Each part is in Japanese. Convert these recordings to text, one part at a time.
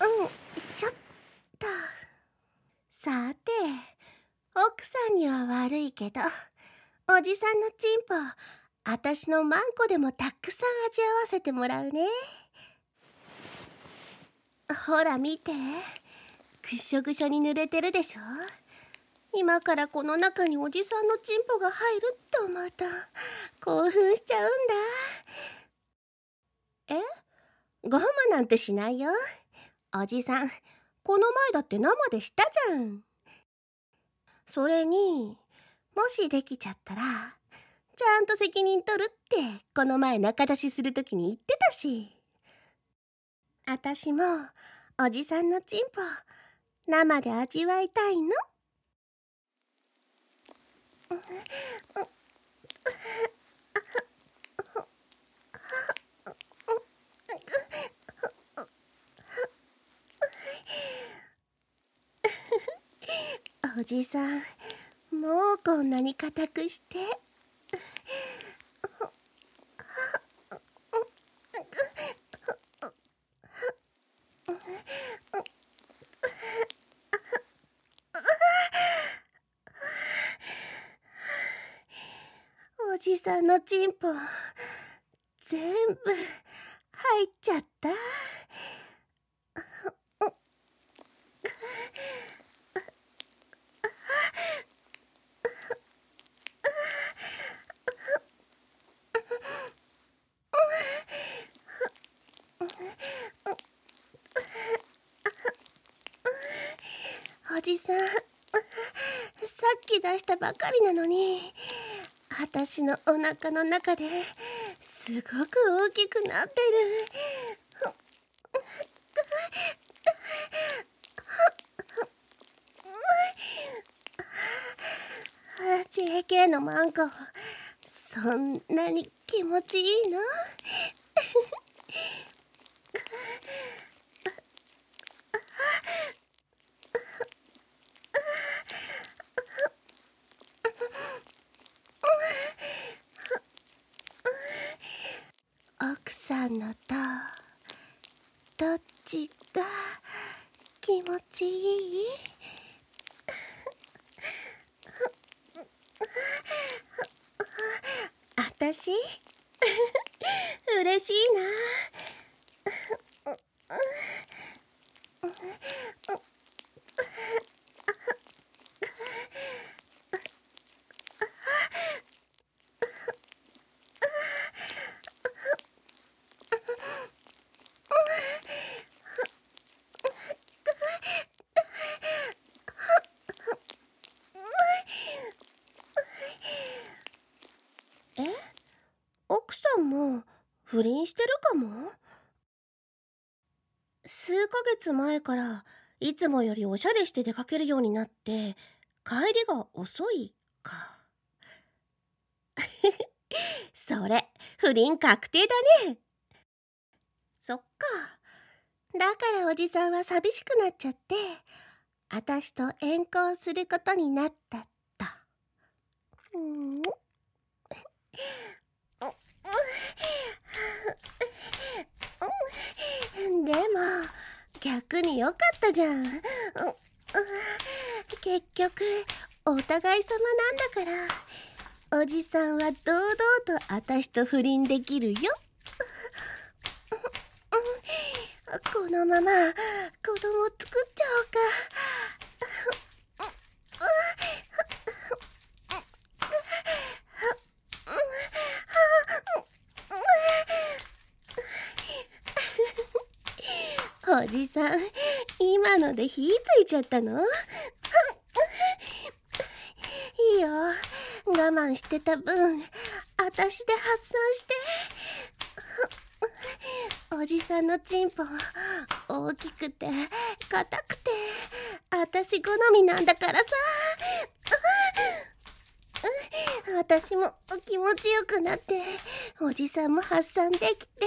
うんしょっと。さて奥さんには悪いけどおじさんのチンポあたしのマンコでもたくさん味わわせてもらうね。ほら見て。ぐしょぐしょに濡れてるでしょ。今からこの中におじさんのチンポが入るって思うと興奮しちゃうんだ。え？ゴムなんてしないよ。おじさんこの前だって生でしたじゃん。それにもしできちゃったらちゃんと責任取るってこの前仲出しする時に言ってたし。あたしもおじさんのチンポ生で味わいたいの。おじさんもうこんなに固くして。おじさんのチンポ全部入っちゃった。おじさんさっき出したばかりなのにあたしのお腹の中ですごく大きくなってる。JK のマンコそんなに気持ちいいの？奥さんのとどっちが気持ちいい？あたし嬉しいなえ奥さんも不倫してるかも？数ヶ月前からいつもよりおしゃれして出かけるようになって帰りが遅いか。それ不倫確定だね。そっか。だからおじさんは寂しくなっちゃってあたしと遠行することになったったうん。でも逆に良かったじゃん。結局お互い様なんだから。おじさんは堂々とあたしと不倫できるよ。このまま子供作っちゃおうか。おじさん今ので火ついちゃったの？いいよ。我慢してた分あたしで発散して。おじさんのチンポ大きくて硬くてあたし好みなんだからさ。私も気持ちよくなっておじさんも発散できて。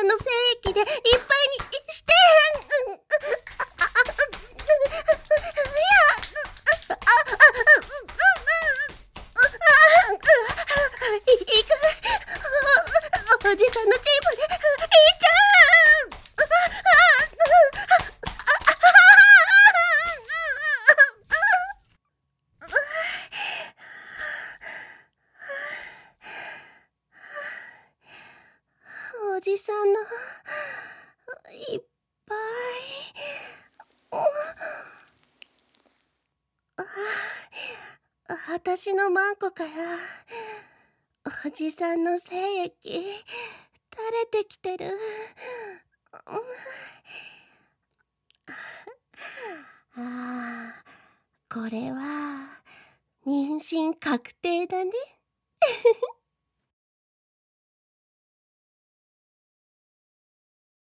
さんの精液でいっぱいにしてうん。おじさん。のチームでいっちゃうおじさんのいっぱい。あ私のマンコからおじさんの精液垂れてきてる。ああこれは妊娠確定だね。